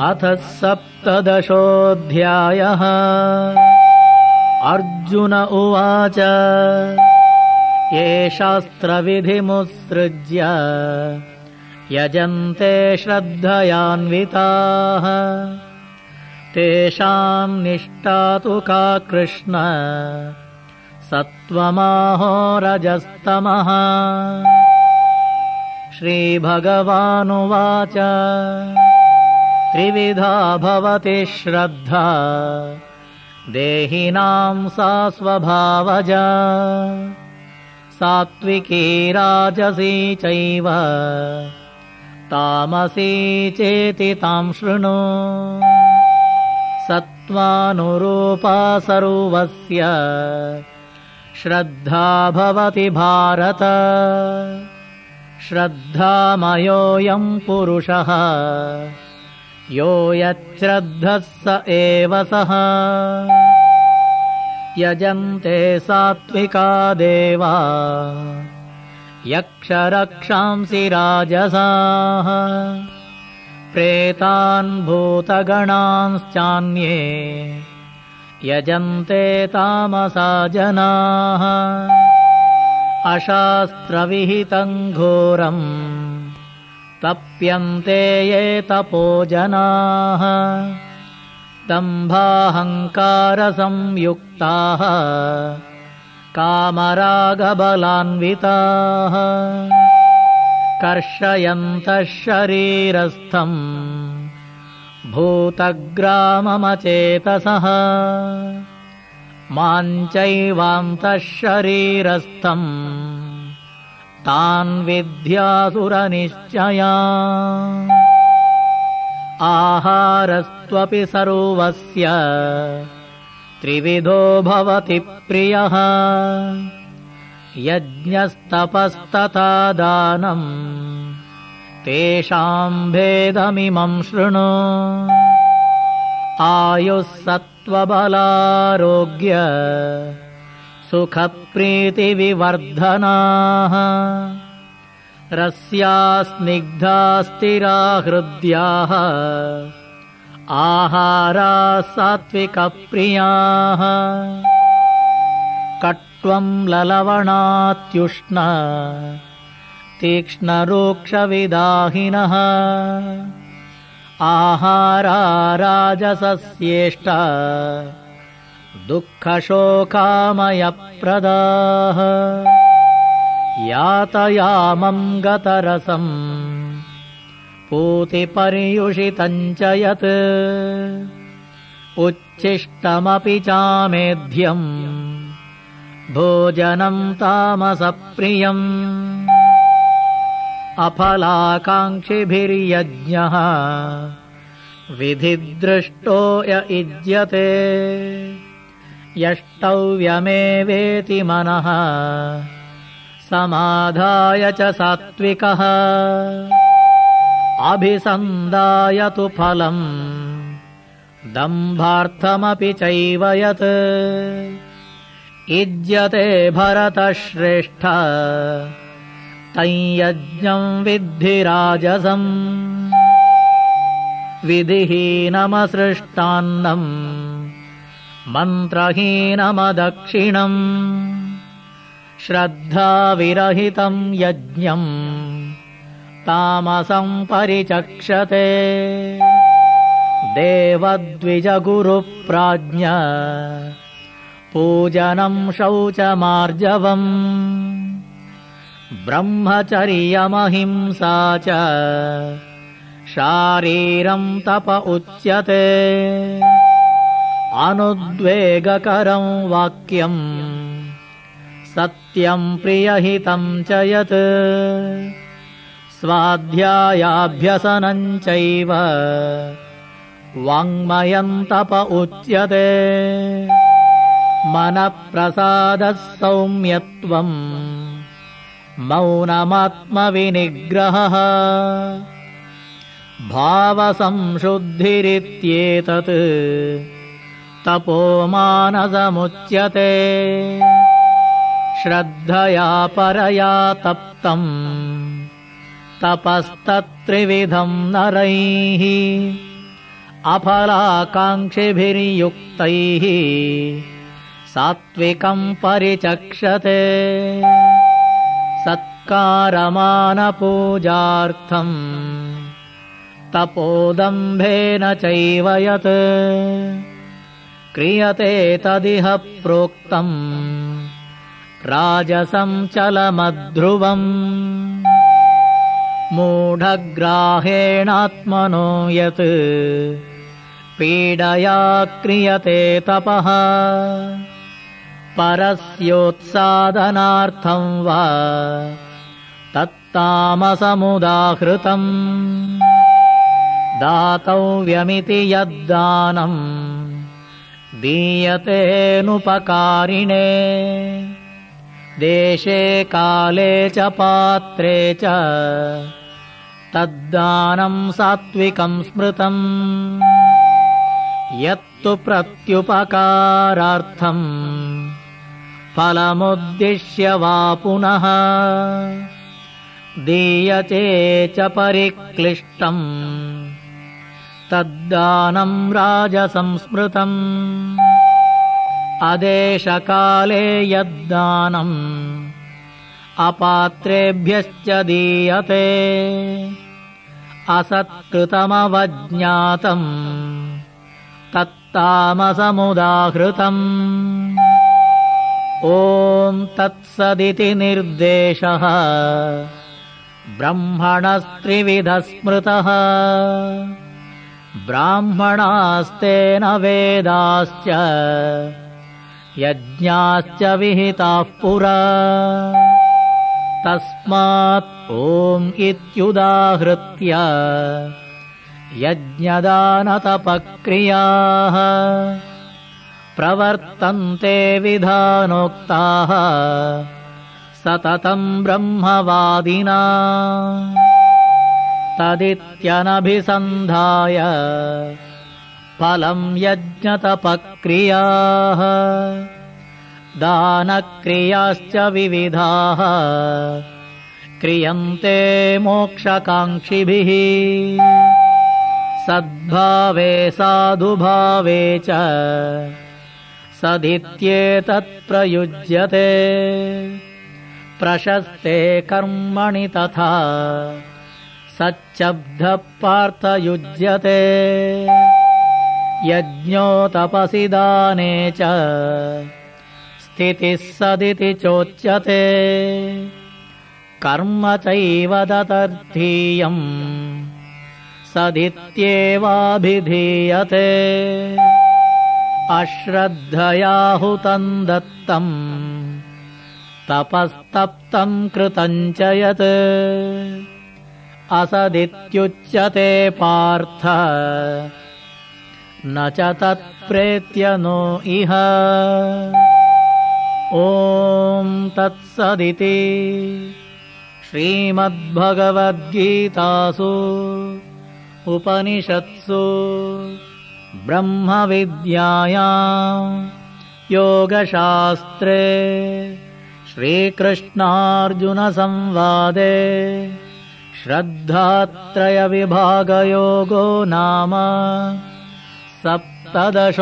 अथ सप्तदशोऽध्यायः। अर्जुन उवाच ये शास्त्रविधिमुत्सृज्य यजन्ते श्रद्धयान्विताः। तेषाम् निष्ठा तु का कृष्ण सत्त्वमाहोरजस्तमः श्रीभगवानुवाच त्रिविधा भवति श्रद्धा। देहिनाम् सा स्वभावजा। सात्विकी राजसी चैव। तामसी चेति ताम् शृणु। सत्त्वानुरूपा सर्वस्य। श्रद्धा भवति भारत। श्रद्धामयोऽयम् पुरुषः यो यच्छ्रद्धः स एव सः। यजन्ते सात्विका देवा। यक्षरक्षांसि राजसाः। प्रेतान् भूतगणांश्चान्ये। यजन्ते तामसा जनाः। अशास्त्रविहितम् घोरम् तप्यन्ते ये तपो जनाः दम्भाहङ्कारसंयुक्ताः कामरागबलान्विताः। कर्षयन्तः शरीरस्थम् भूतग्राममचेतसः। माञ्चैवान्तः शरीरस्थम् तान् विद्यासुरनिश्चया। आहारस्त्वपि सर्वस्य त्रिविधो भवति प्रियः। यज्ञस्तपस्तथा दानम् तेषाम् भेदमिमम् शृणु। आयुः सत्त्वबलारोग्य सुखप्रीतिविवर्धनाः। रस्या स्निग्धा स्थिरा हृद्याः आहाराः सात्विकप्रियाः कट्वम् ललवणात्युष्ण। तीक्ष्णरूक्षविदाहिनः। आहारा राजसस्येष्टा दुःखशोकामयप्रदाः। यातयामम् गतरसम् पूतिपर्युषितम् च यत् उच्छिष्टमपि चामेध्यम्। भोजनम् तामसप्रियम्। अफलाकाङ्क्षिभिर्यज्ञः विधिदृष्टो य युज्यते यष्टव्यमेवेति मनः। समाधाय च सात्विकः। अभिसन्दाय तु फलम्। दम्भार्थमपि चैव यत्। युज्यते भरतश्रेष्ठ। तञ्यज्ञम् विद्धिराजसम् विधिहीनमसृष्टान्नम् मन्त्रहीनमदक्षिणम्। श्रद्धाविरहितम् यज्ञम्। तामसम् परिचक्षते। देवद्विजगुरुप्राज्ञ। पूजनम् शौचमार्जवम्। ब्रह्मचर्यमहिंसा च। शारीरम् तप उच्यते अनुद्वेगकरम् वाक्यम् सत्यम् प्रियहितम् च यत् स्वाध्यायाभ्यसनम् चैव वाङ्मयम् तप उच्यते मनःप्रसादः सौम्यत्वम् मौनमात्मविनिग्रहः भावसंशुद्धिरित्येतत् तपोमानसमुच्यते। श्रद्धया परया तप्तम् तपस्तत्त्रिविधम् नरैः। अफलाकाङ्क्षिभिर्युक्तैः। सात्विकम् परिचक्षते। सत्कारमानपूजार्थम्। तपोदम्भेन चैव यत् क्रियते तदिह प्रोक्तम्। राजसञ्चलमध्रुवम् मूढग्राहेणात्मनो यत् पीडया क्रियते तपः। परस्योत्सादनार्थं वा तत्तामसमुदाहृतम्। दातव्यमिति यद्दानम् दीयतेऽनुपकारिणे। देशे काले च पात्रे च तद्दानम् सात्विकम् स्मृतम्। यत्तु प्रत्युपकारार्थम् फलमुद्दिश्य वा पुनः। दीयते च परिक्लिष्टम् तद्दानम् राजसंस्मृतम्। अदेशकाले यद्दानम्। अपात्रेभ्यश्च दीयते। असत्कृतमवज्ञातम्। तत्तामसमुदाहृतम्। ॐ तत्सदिति निर्देशः। ब्रह्मणस्त्रिविधः स्मृतः ब्राह्मणास्तेन वेदाश्च यज्ञाश्च विहिताः पुरा। तस्मात् ॐ इत्युदाहृत्य यज्ञदानतपक्रियाः प्रवर्तन्ते विधानोक्ताः सततम् ब्रह्मवादिना तदित्यनभिसन्धाय फलम् यज्ञतपक्रियाः दानक्रियाश्च विविधाः क्रियन्ते मोक्षकाङ्क्षिभिः। सद्भावे साधुभावे च सदित्येतत्प्रयुज्यते। प्रशस्ते कर्मणि तथा सच्चब्धः पार्थयुज्यते यज्ञोतपसि दाने च। स्थितिः सदिति चोच्यते। कर्म चैव दतर्थीयम् सदित्येवाभिधीयते। अश्रद्धयाहुतम् दत्तम् तपस्तप्तम् कृतम् च यत् असदित्युच्यते पार्थ। न च तत्प्रेत्य नो इह। ॐ तत्सदिति श्रीमद्भगवद्गीतासु उपनिषत्सु ब्रह्मविद्याया योगशास्त्रे श्रीकृष्णार्जुनसंवादे श्रद्धात्रयविभागयोगो नाम सप्तदशोऽध्यायः